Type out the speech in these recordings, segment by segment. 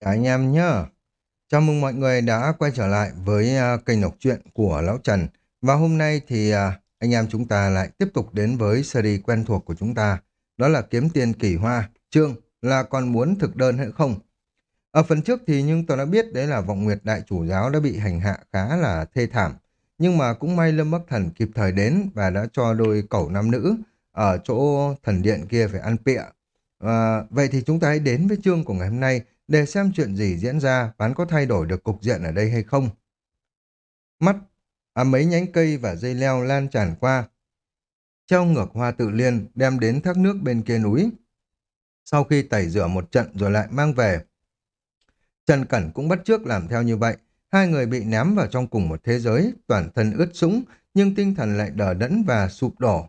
Cả anh em nhá. Chào mừng mọi người đã quay trở lại với à, kênh đọc truyện của Lão Trần. Và hôm nay thì à, anh em chúng ta lại tiếp tục đến với series quen thuộc của chúng ta. Đó là Kiếm Tiền Kỳ Hoa. Chương là còn muốn thực đơn hay không? Ở phần trước thì nhưng tôi đã biết đấy là vọng nguyệt đại chủ giáo đã bị hành hạ khá là thê thảm. Nhưng mà cũng may Lâm Bắc Thần kịp thời đến và đã cho đôi cẩu nam nữ ở chỗ thần điện kia phải ăn pịa. À, vậy thì chúng ta hãy đến với chương của ngày hôm nay để xem chuyện gì diễn ra và có thay đổi được cục diện ở đây hay không. Mắt, à, mấy nhánh cây và dây leo lan tràn qua, treo ngược hoa tự liên đem đến thác nước bên kia núi. Sau khi tẩy rửa một trận rồi lại mang về. Trần Cẩn cũng bắt trước làm theo như vậy. Hai người bị ném vào trong cùng một thế giới, toàn thân ướt sũng, nhưng tinh thần lại đờ đẫn và sụp đổ.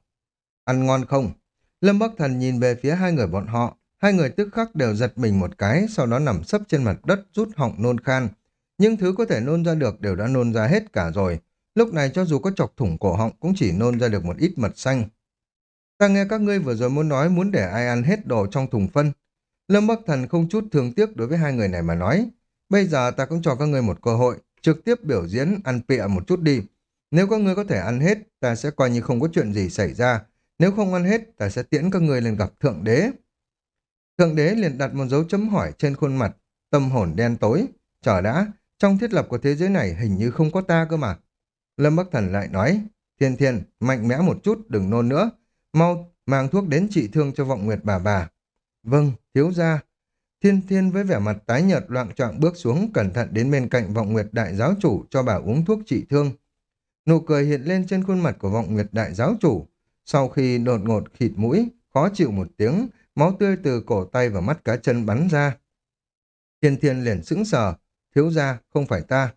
Ăn ngon không? Lâm Bắc Thần nhìn về phía hai người bọn họ, Hai người tức khắc đều giật mình một cái, sau đó nằm sấp trên mặt đất rút họng nôn khan. Nhưng thứ có thể nôn ra được đều đã nôn ra hết cả rồi. Lúc này cho dù có chọc thủng cổ họng cũng chỉ nôn ra được một ít mật xanh. Ta nghe các ngươi vừa rồi muốn nói muốn để ai ăn hết đồ trong thùng phân. Lâm Bắc Thần không chút thương tiếc đối với hai người này mà nói. Bây giờ ta cũng cho các ngươi một cơ hội, trực tiếp biểu diễn ăn pịa một chút đi. Nếu các ngươi có thể ăn hết, ta sẽ coi như không có chuyện gì xảy ra. Nếu không ăn hết, ta sẽ tiễn các ngươi lên gặp Thượng Đế. Thượng đế liền đặt một dấu chấm hỏi trên khuôn mặt, tâm hồn đen tối. Chờ đã, trong thiết lập của thế giới này hình như không có ta cơ mà. Lâm Bắc Thần lại nói, thiên thiên, mạnh mẽ một chút, đừng nôn nữa. Mau, mang thuốc đến trị thương cho vọng nguyệt bà bà. Vâng, thiếu gia. Thiên thiên với vẻ mặt tái nhợt loạn trọng bước xuống cẩn thận đến bên cạnh vọng nguyệt đại giáo chủ cho bà uống thuốc trị thương. Nụ cười hiện lên trên khuôn mặt của vọng nguyệt đại giáo chủ. Sau khi đột ngột khịt mũi, khó chịu một tiếng, máu tươi từ cổ tay và mắt cá chân bắn ra. Thiên thiên liền sững sờ, thiếu ra, không phải ta.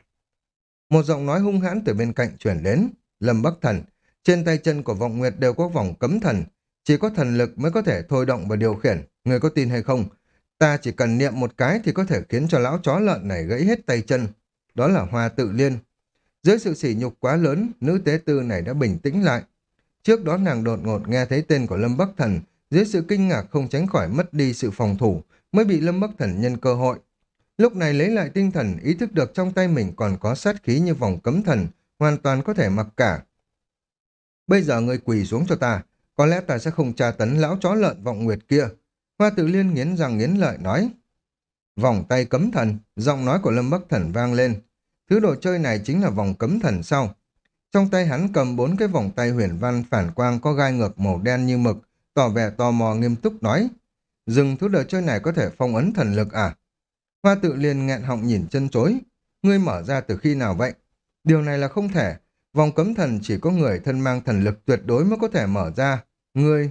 Một giọng nói hung hãn từ bên cạnh chuyển đến, Lâm Bắc Thần, trên tay chân của vọng nguyệt đều có vòng cấm thần, chỉ có thần lực mới có thể thôi động và điều khiển, người có tin hay không? Ta chỉ cần niệm một cái thì có thể khiến cho lão chó lợn này gãy hết tay chân. Đó là hoa tự liên. Dưới sự sỉ nhục quá lớn, nữ tế tư này đã bình tĩnh lại. Trước đó nàng đột ngột nghe thấy tên của Lâm Bắc Thần, dưới sự kinh ngạc không tránh khỏi mất đi sự phòng thủ, mới bị Lâm Bắc Thần nhân cơ hội. Lúc này lấy lại tinh thần, ý thức được trong tay mình còn có sát khí như vòng cấm thần, hoàn toàn có thể mặc cả. Bây giờ người quỳ xuống cho ta, có lẽ ta sẽ không tra tấn lão chó lợn vọng nguyệt kia. Hoa tự liên nghiến răng nghiến lợi nói. Vòng tay cấm thần, giọng nói của Lâm Bắc Thần vang lên. Thứ đồ chơi này chính là vòng cấm thần sau. Trong tay hắn cầm bốn cái vòng tay huyền văn phản quang có gai ngược màu đen như mực, tỏ vẻ tò mò nghiêm túc nói, dừng thứ đồ chơi này có thể phong ấn thần lực à? Hoa tự liền nghẹn họng nhìn chân chối, ngươi mở ra từ khi nào vậy? Điều này là không thể, vòng cấm thần chỉ có người thân mang thần lực tuyệt đối mới có thể mở ra. Ngươi...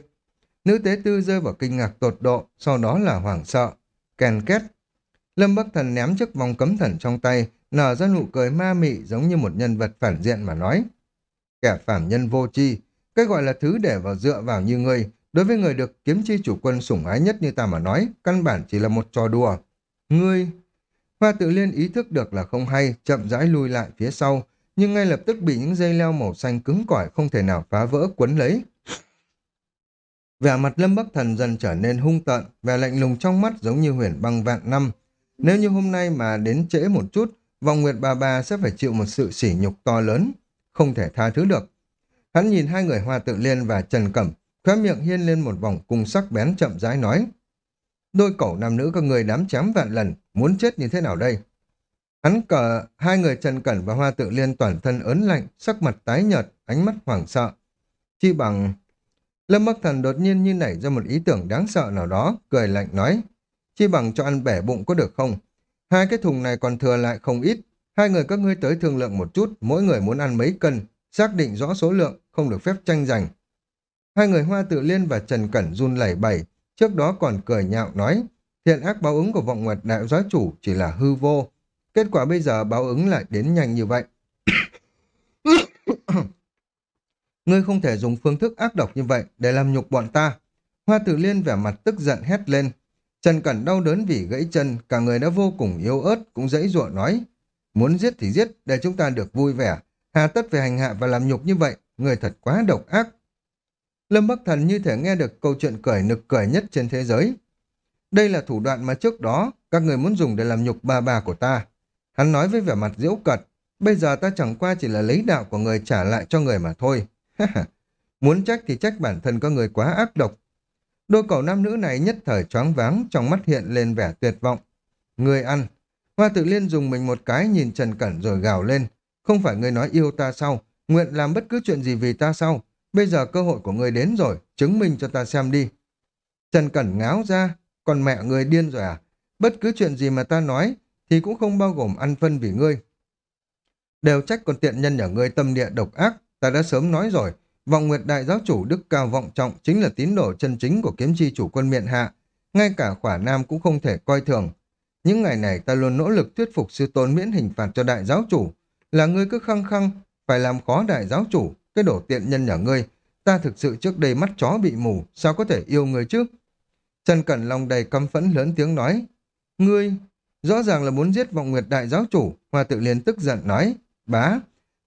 Nữ tế tư rơi vào kinh ngạc tột độ, sau đó là hoảng sợ. Kèn két. Lâm Bắc Thần ném chiếc vòng cấm thần trong tay, nở ra nụ cười ma mị giống như một nhân vật phản diện mà nói. Kẻ phản nhân vô tri, cái gọi là thứ để vào dựa vào như ngươi, Đối với người được kiếm chi chủ quân sủng ái nhất như ta mà nói, căn bản chỉ là một trò đùa. Ngươi... Hoa tự liên ý thức được là không hay, chậm rãi lui lại phía sau, nhưng ngay lập tức bị những dây leo màu xanh cứng cỏi không thể nào phá vỡ quấn lấy. Vẻ mặt Lâm Bắc Thần dần trở nên hung tợn, vẻ lạnh lùng trong mắt giống như huyền băng vạn năm. Nếu như hôm nay mà đến trễ một chút, vòng nguyệt bà bà sẽ phải chịu một sự sỉ nhục to lớn, không thể tha thứ được. Hắn nhìn hai người Hoa Tự Liên và Trần Cẩm khóe miệng hiên lên một vòng cung sắc bén chậm rãi nói. Đôi cẩu nam nữ các người đám chém vạn lần, muốn chết như thế nào đây? Hắn cờ, hai người Trần Cẩn và Hoa Tự Liên toàn thân ớn lạnh, sắc mặt tái nhợt, ánh mắt hoảng sợ. Chi bằng... Lâm Bắc Thần đột nhiên như nảy ra một ý tưởng đáng sợ nào đó, cười lạnh nói. Chi bằng cho ăn bẻ bụng có được không? Hai cái thùng này còn thừa lại không ít. Hai người các ngươi tới thương lượng một chút, mỗi người muốn ăn mấy cân, xác định rõ số lượng, không được phép tranh giành. Hai người Hoa Tự Liên và Trần Cẩn run lẩy bẩy, trước đó còn cười nhạo nói, thiện ác báo ứng của vọng nguyệt đại giáo chủ chỉ là hư vô. Kết quả bây giờ báo ứng lại đến nhanh như vậy. Ngươi không thể dùng phương thức ác độc như vậy để làm nhục bọn ta. Hoa Tử Liên vẻ mặt tức giận hét lên. Trần Cẩn đau đớn vì gãy chân, cả người đã vô cùng yếu ớt, cũng dãy ruộng nói. Muốn giết thì giết, để chúng ta được vui vẻ. Hà tất về hành hạ và làm nhục như vậy, người thật quá độc ác. Lâm Bắc Thần như thể nghe được câu chuyện cười nực cười nhất trên thế giới. Đây là thủ đoạn mà trước đó các người muốn dùng để làm nhục bà bà của ta. Hắn nói với vẻ mặt diễu cợt, bây giờ ta chẳng qua chỉ là lấy đạo của người trả lại cho người mà thôi. muốn trách thì trách bản thân có người quá ác độc. Đôi cậu nam nữ này nhất thời choáng váng, trong mắt hiện lên vẻ tuyệt vọng. Người ăn. Hoa tự liên dùng mình một cái nhìn Trần Cẩn rồi gào lên. Không phải người nói yêu ta sao? Nguyện làm bất cứ chuyện gì vì ta sao? Bây giờ cơ hội của người đến rồi, chứng minh cho ta xem đi. Trần Cẩn ngáo ra, còn mẹ người điên rồi à? Bất cứ chuyện gì mà ta nói thì cũng không bao gồm ăn phân vì ngươi. Đều trách con tiện nhân ở ngươi tâm địa độc ác, ta đã sớm nói rồi. Vọng Nguyệt Đại Giáo Chủ Đức Cao Vọng Trọng chính là tín đồ chân chính của kiếm chi chủ quân miện hạ. Ngay cả khỏa nam cũng không thể coi thường. Những ngày này ta luôn nỗ lực thuyết phục sư tôn miễn hình phạt cho đại giáo chủ. Là ngươi cứ khăng khăng, phải làm khó đại giáo chủ, cái đổ tiện nhân nhỏ ngươi. Ta thực sự trước đây mắt chó bị mù, sao có thể yêu ngươi chứ? Trần Cẩn Long đầy căm phẫn lớn tiếng nói. Ngươi, rõ ràng là muốn giết vọng nguyệt đại giáo chủ, Hoa tự liền tức giận nói. Bá,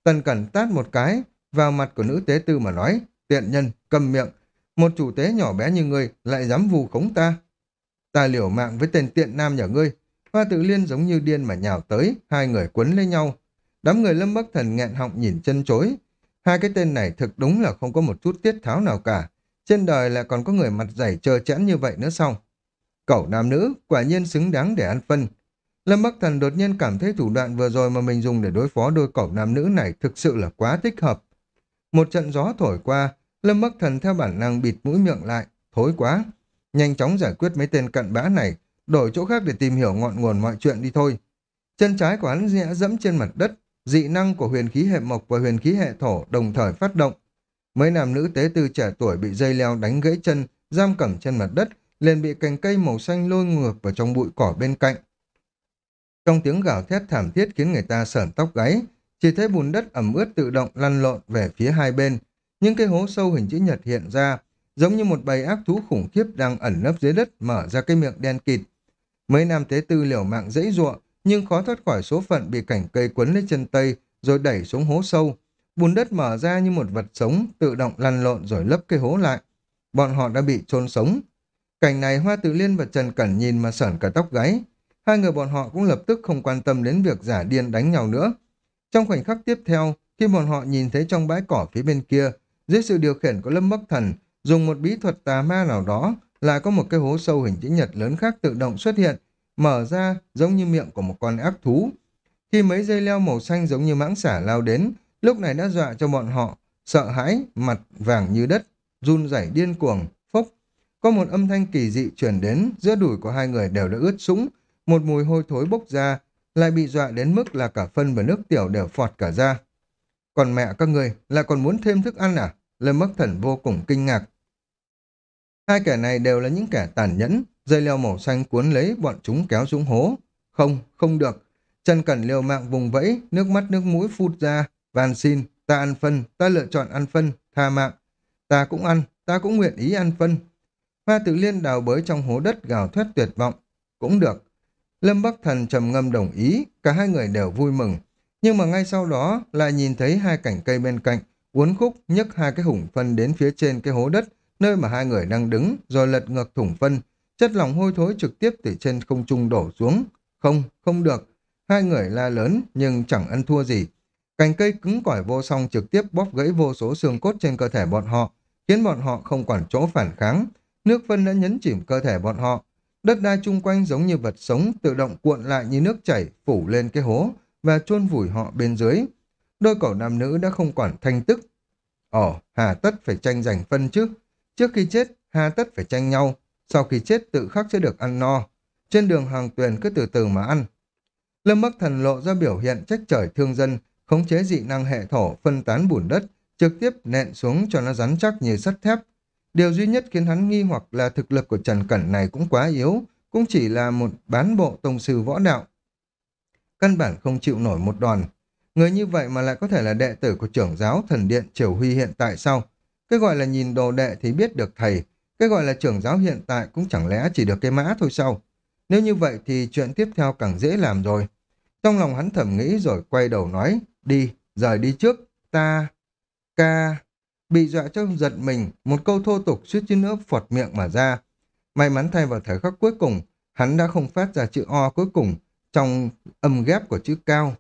Tần Cẩn tát một cái, vào mặt của nữ tế tư mà nói. Tiện nhân, cầm miệng, một chủ tế nhỏ bé như ngươi lại dám vù khống ta. Ta liều mạng với tên tiện nam nhỏ ngươi. Hoa tự liên giống như điên mà nhào tới, hai người quấn lấy nhau. Đám người lâm bắc thần nghẹn họng nhìn chân chối. Hai cái tên này thực đúng là không có một chút tiết tháo nào cả. Trên đời lại còn có người mặt dày trơ chẽn như vậy nữa sao? Cậu nam nữ, quả nhiên xứng đáng để ăn phân. Lâm Bắc Thần đột nhiên cảm thấy thủ đoạn vừa rồi mà mình dùng để đối phó đôi cậu nam nữ này thực sự là quá thích hợp. Một trận gió thổi qua, Lâm Bắc Thần theo bản năng bịt mũi miệng lại, thối quá. Nhanh chóng giải quyết mấy tên cận bã này, đổi chỗ khác để tìm hiểu ngọn nguồn mọi chuyện đi thôi. Chân trái của hắn nhẹ dẫm trên mặt đất, dị năng của huyền khí hệ mộc và huyền khí hệ thổ đồng thời phát động. Mấy nam nữ tế tư trẻ tuổi bị dây leo đánh gãy chân, giam cầm trên mặt đất, liền bị cành cây màu xanh lôi ngược vào trong bụi cỏ bên cạnh. Trong tiếng gào thét thảm thiết khiến người ta sởn tóc gáy, chỉ thấy bùn đất ẩm ướt tự động lăn lộn về phía hai bên. Những cái hố sâu hình chữ nhật hiện ra, giống như một bầy ác thú khủng khiếp đang ẩn nấp dưới đất mở ra cái miệng đen kịt. Mấy nam tế tư liều mạng dãy ruộng, nhưng khó thoát khỏi số phận bị cảnh cây quấn lấy chân tây rồi đẩy xuống hố sâu. Bùn đất mở ra như một vật sống, tự động lăn lộn rồi lấp cái hố lại. Bọn họ đã bị chôn sống. Cảnh này Hoa Tự Liên và Trần Cẩn nhìn mà sởn cả tóc gáy. Hai người bọn họ cũng lập tức không quan tâm đến việc giả điên đánh nhau nữa. Trong khoảnh khắc tiếp theo, khi bọn họ nhìn thấy trong bãi cỏ phía bên kia, dưới sự điều khiển của Lâm Bắc Thần, dùng một bí thuật tà ma nào đó, lại có một cái hố sâu hình chữ nhật lớn khác tự động xuất hiện, mở ra giống như miệng của một con ác thú. Khi mấy dây leo màu xanh giống như mãng xả lao đến, lúc này đã dọa cho bọn họ, sợ hãi, mặt vàng như đất, run rẩy điên cuồng, phốc. Có một âm thanh kỳ dị truyền đến, giữa đùi của hai người đều đã ướt sũng, một mùi hôi thối bốc ra, lại bị dọa đến mức là cả phân và nước tiểu đều phọt cả ra. Còn mẹ các người lại còn muốn thêm thức ăn à? Lâm Bắc Thần vô cùng kinh ngạc. Hai kẻ này đều là những kẻ tàn nhẫn, dây leo màu xanh cuốn lấy bọn chúng kéo xuống hố. Không, không được. Trần Cẩn liều mạng vùng vẫy, nước mắt nước mũi phun ra. Van xin, ta ăn phân, ta lựa chọn ăn phân, tha mạng. Ta cũng ăn, ta cũng nguyện ý ăn phân. Hoa tự liên đào bới trong hố đất gào thét tuyệt vọng. Cũng được. Lâm Bắc Thần trầm ngâm đồng ý, cả hai người đều vui mừng. Nhưng mà ngay sau đó lại nhìn thấy hai cảnh cây bên cạnh, uốn khúc nhấc hai cái hủng phân đến phía trên cái hố đất, nơi mà hai người đang đứng, rồi lật ngược thủng phân. Chất lỏng hôi thối trực tiếp từ trên không trung đổ xuống. Không, không được. Hai người la lớn nhưng chẳng ăn thua gì. Cành cây cứng cỏi vô song trực tiếp bóp gãy vô số xương cốt trên cơ thể bọn họ, khiến bọn họ không còn chỗ phản kháng. Nước phân đã nhấn chìm cơ thể bọn họ. Đất đai chung quanh giống như vật sống tự động cuộn lại như nước chảy phủ lên cái hố và chôn vùi họ bên dưới. Đôi cậu nam nữ đã không còn thanh tức. Ồ, hà tất phải tranh giành phân chứ. Trước khi chết, hà tất phải tranh nhau. Sau khi chết tự khắc sẽ được ăn no. Trên đường hàng tuyền cứ từ từ mà ăn. Lâm Bắc Thần lộ ra biểu hiện trách trời thương dân, khống chế dị năng hệ thổ phân tán bùn đất, trực tiếp nện xuống cho nó rắn chắc như sắt thép. Điều duy nhất khiến hắn nghi hoặc là thực lực của Trần Cẩn này cũng quá yếu, cũng chỉ là một bán bộ tông sư võ đạo. Căn bản không chịu nổi một đòn. Người như vậy mà lại có thể là đệ tử của trưởng giáo thần điện Triều Huy hiện tại sao? Cái gọi là nhìn đồ đệ thì biết được thầy, cái gọi là trưởng giáo hiện tại cũng chẳng lẽ chỉ được cái mã thôi sao? Nếu như vậy thì chuyện tiếp theo càng dễ làm rồi. Trong lòng hắn thầm nghĩ rồi quay đầu nói, đi, rời đi trước, ta, ca, bị dọa cho giật mình, một câu thô tục suýt chút nữa phọt miệng mà ra. May mắn thay vào thời khắc cuối cùng, hắn đã không phát ra chữ O cuối cùng trong âm ghép của chữ cao.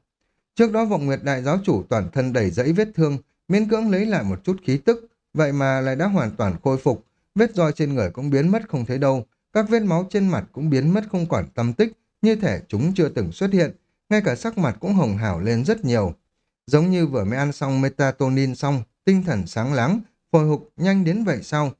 Trước đó vọng nguyệt đại giáo chủ toàn thân đầy dẫy vết thương, miễn cưỡng lấy lại một chút khí tức, vậy mà lại đã hoàn toàn khôi phục, vết roi trên người cũng biến mất không thấy đâu, các vết máu trên mặt cũng biến mất không còn tâm tích, như thể chúng chưa từng xuất hiện, ngay cả sắc mặt cũng hồng hào lên rất nhiều. Giống như vừa mới ăn xong metatonin xong, tinh thần sáng láng, hồi hục nhanh đến vậy sao?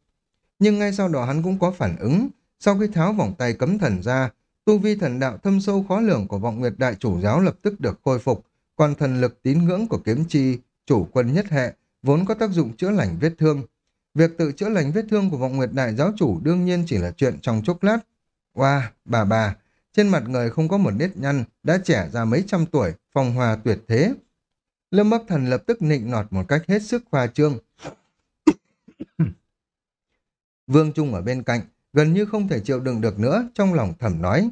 Nhưng ngay sau đó hắn cũng có phản ứng, sau khi tháo vòng tay cấm thần ra, tu vi thần đạo thâm sâu khó lường của vọng nguyệt đại chủ giáo lập tức được khôi phục, còn thần lực tín ngưỡng của kiếm chi, chủ quân nhất hệ, vốn có tác dụng chữa lành vết thương. Việc tự chữa lành vết thương của vọng nguyệt đại giáo chủ đương nhiên chỉ là chuyện trong chốc lát. Wow, bà bà, trên mặt người không có một nếp nhăn, đã trẻ ra mấy trăm tuổi, phong hòa tuyệt thế. Lâm Bắc Thần lập tức nịnh nọt một cách hết sức khoa trương. Vương Trung ở bên cạnh, gần như không thể chịu đựng được nữa, trong lòng thầm nói.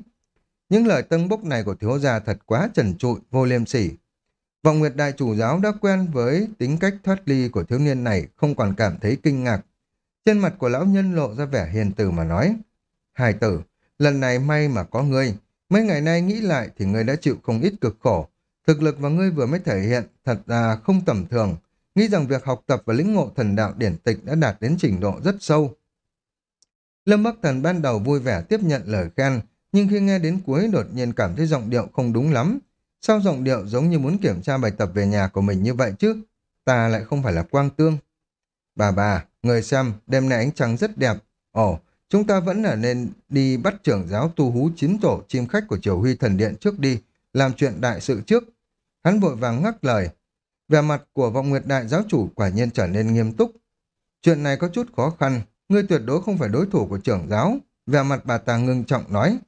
Những lời tân bốc này của thiếu gia thật quá trần trụi, vô liêm sỉ. Vọng Nguyệt Đại Chủ Giáo đã quen với tính cách thoát ly của thiếu niên này, không còn cảm thấy kinh ngạc. Trên mặt của lão nhân lộ ra vẻ hiền từ mà nói. Hài tử, lần này may mà có ngươi. Mấy ngày nay nghĩ lại thì ngươi đã chịu không ít cực khổ. Thực lực mà ngươi vừa mới thể hiện thật là không tầm thường. Nghĩ rằng việc học tập và lĩnh ngộ thần đạo điển tịch đã đạt đến trình độ rất sâu. Lâm Bắc Thần ban đầu vui vẻ tiếp nhận lời khen, nhưng khi nghe đến cuối đột nhiên cảm thấy giọng điệu không đúng lắm. Sao giọng điệu giống như muốn kiểm tra bài tập về nhà của mình như vậy chứ? Ta lại không phải là quang tương. Bà bà, người xem, đêm nay ánh trăng rất đẹp. Ồ, chúng ta vẫn là nên đi bắt trưởng giáo tu hú chín tổ chim khách của triều huy thần điện trước đi, làm chuyện đại sự trước. Hắn vội vàng ngắt lời. Vẻ mặt của vọng nguyệt đại giáo chủ quả nhiên trở nên nghiêm túc. Chuyện này có chút khó khăn, ngươi tuyệt đối không phải đối thủ của trưởng giáo. Vẻ mặt bà ta ngưng trọng nói.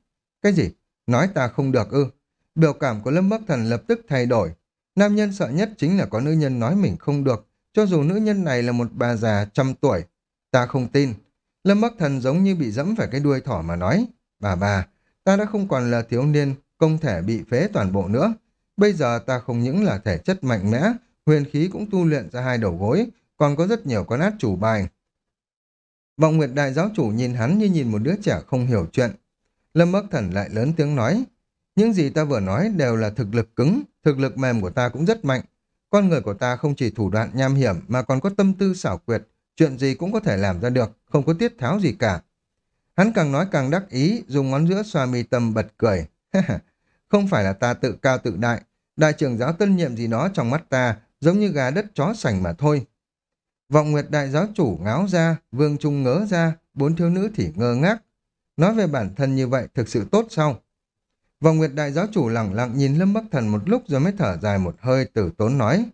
Cái gì? Nói ta không được ư? Biểu cảm của Lâm Bắc Thần lập tức thay đổi. Nam nhân sợ nhất chính là có nữ nhân nói mình không được, cho dù nữ nhân này là một bà già trăm tuổi. Ta không tin. Lâm Bắc Thần giống như bị dẫm phải cái đuôi thỏ mà nói. Bà bà, ta đã không còn là thiếu niên, không thể bị phế toàn bộ nữa. Bây giờ ta không những là thể chất mạnh mẽ, huyền khí cũng tu luyện ra hai đầu gối, còn có rất nhiều con át chủ bài. Vọng Nguyệt Đại Giáo Chủ nhìn hắn như nhìn một đứa trẻ không hiểu chuyện. Lâm Bắc Thần lại lớn tiếng nói, những gì ta vừa nói đều là thực lực cứng, thực lực mềm của ta cũng rất mạnh. Con người của ta không chỉ thủ đoạn nham hiểm mà còn có tâm tư xảo quyệt, chuyện gì cũng có thể làm ra được, không có tiết tháo gì cả. Hắn càng nói càng đắc ý, dùng ngón giữa xoa mi tâm bật cười. không phải là ta tự cao tự đại, đại trưởng giáo tân nhiệm gì đó trong mắt ta giống như gà đất chó sành mà thôi. Vọng Nguyệt đại giáo chủ ngáo ra, vương trung ngớ ra, bốn thiếu nữ thì ngơ ngác. Nói về bản thân như vậy thực sự tốt sao? Vòng Nguyệt đại giáo chủ lặng lặng nhìn Lâm Bắc Thần một lúc rồi mới thở dài một hơi tử tốn nói.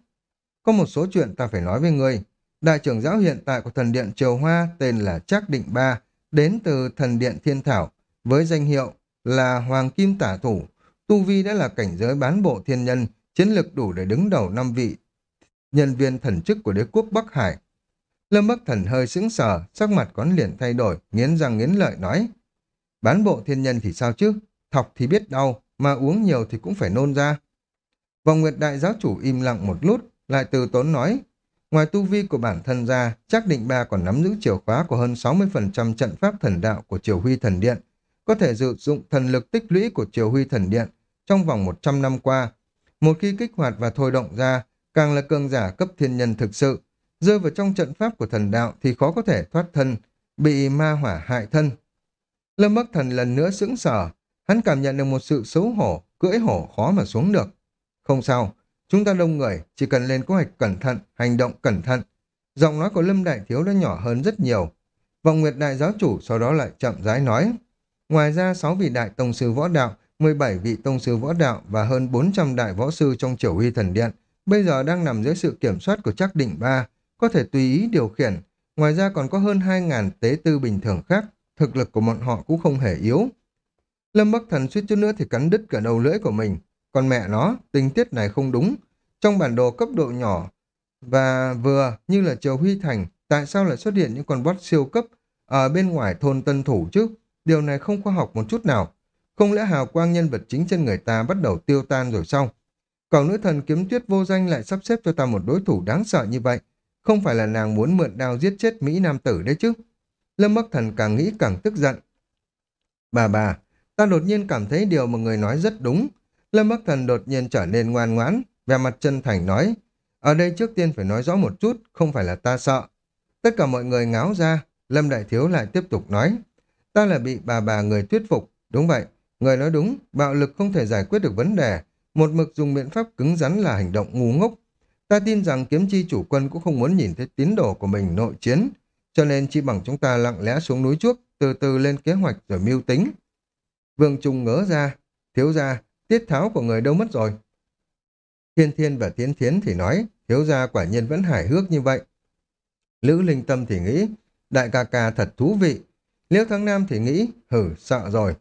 Có một số chuyện ta phải nói với ngươi. Đại trưởng giáo hiện tại của thần điện Triều Hoa tên là Trác Định Ba, đến từ thần điện Thiên Thảo, với danh hiệu là Hoàng Kim Tả Thủ. Tu Vi đã là cảnh giới bán bộ thiên nhân, chiến lực đủ để đứng đầu năm vị nhân viên thần chức của đế quốc Bắc Hải. Lâm Bắc Thần hơi sững sờ, sắc mặt con liền thay đổi, nghiến răng nghiến lợi nói. Bán bộ thiên nhân thì sao chứ? Thọc thì biết đau, mà uống nhiều thì cũng phải nôn ra. Vòng Nguyệt Đại giáo chủ im lặng một lút, lại từ tốn nói. Ngoài tu vi của bản thân ra, chắc định ba còn nắm giữ chìa khóa của hơn 60% trận pháp thần đạo của Triều Huy Thần Điện, có thể sử dụng thần lực tích lũy của Triều Huy Thần Điện trong vòng 100 năm qua. Một khi kích hoạt và thôi động ra, càng là cường giả cấp thiên nhân thực sự, rơi vào trong trận pháp của thần đạo thì khó có thể thoát thân, bị ma hỏa hại thân. Lâm Bắc Thần lần nữa sững sờ, hắn cảm nhận được một sự xấu hổ, cưỡi hổ khó mà xuống được. Không sao, chúng ta đông người, chỉ cần lên kế hoạch cẩn thận, hành động cẩn thận. Giọng nói của Lâm Đại Thiếu đã nhỏ hơn rất nhiều. vòng Nguyệt Đại Giáo Chủ sau đó lại chậm rãi nói. Ngoài ra 6 vị đại tông sư võ đạo, 17 vị tông sư võ đạo và hơn 400 đại võ sư trong triều huy thần điện bây giờ đang nằm dưới sự kiểm soát của chắc định ba, có thể tùy ý điều khiển. Ngoài ra còn có hơn 2.000 tế tư bình thường khác, thực lực của bọn họ cũng không hề yếu. Lâm Bắc Thần suýt chút nữa thì cắn đứt cả đầu lưỡi của mình. Còn mẹ nó, tình tiết này không đúng. Trong bản đồ cấp độ nhỏ và vừa như là Triều Huy Thành, tại sao lại xuất hiện những con boss siêu cấp ở bên ngoài thôn Tân Thủ chứ? Điều này không khoa học một chút nào. Không lẽ hào quang nhân vật chính trên người ta bắt đầu tiêu tan rồi sao? Còn nữ thần kiếm tuyết vô danh lại sắp xếp cho ta một đối thủ đáng sợ như vậy. Không phải là nàng muốn mượn đao giết chết Mỹ Nam Tử đấy chứ. Lâm Bắc Thần càng nghĩ càng tức giận. Bà bà, ta đột nhiên cảm thấy điều mà người nói rất đúng. Lâm Bắc Thần đột nhiên trở nên ngoan ngoãn, vẻ mặt chân thành nói. Ở đây trước tiên phải nói rõ một chút, không phải là ta sợ. Tất cả mọi người ngáo ra, Lâm Đại Thiếu lại tiếp tục nói. Ta là bị bà bà người thuyết phục, đúng vậy. Người nói đúng, bạo lực không thể giải quyết được vấn đề. Một mực dùng biện pháp cứng rắn là hành động ngu ngốc. Ta tin rằng kiếm chi chủ quân cũng không muốn nhìn thấy tín đồ của mình nội chiến, cho nên chỉ bằng chúng ta lặng lẽ xuống núi trước, từ từ lên kế hoạch rồi mưu tính. Vương Trung ngỡ ra, thiếu ra, tiết tháo của người đâu mất rồi. Thiên Thiên và Tiến Thiến thì nói, thiếu gia quả nhiên vẫn hài hước như vậy. Lữ Linh Tâm thì nghĩ, đại ca ca thật thú vị. Liêu Thắng Nam thì nghĩ, hử, sợ rồi.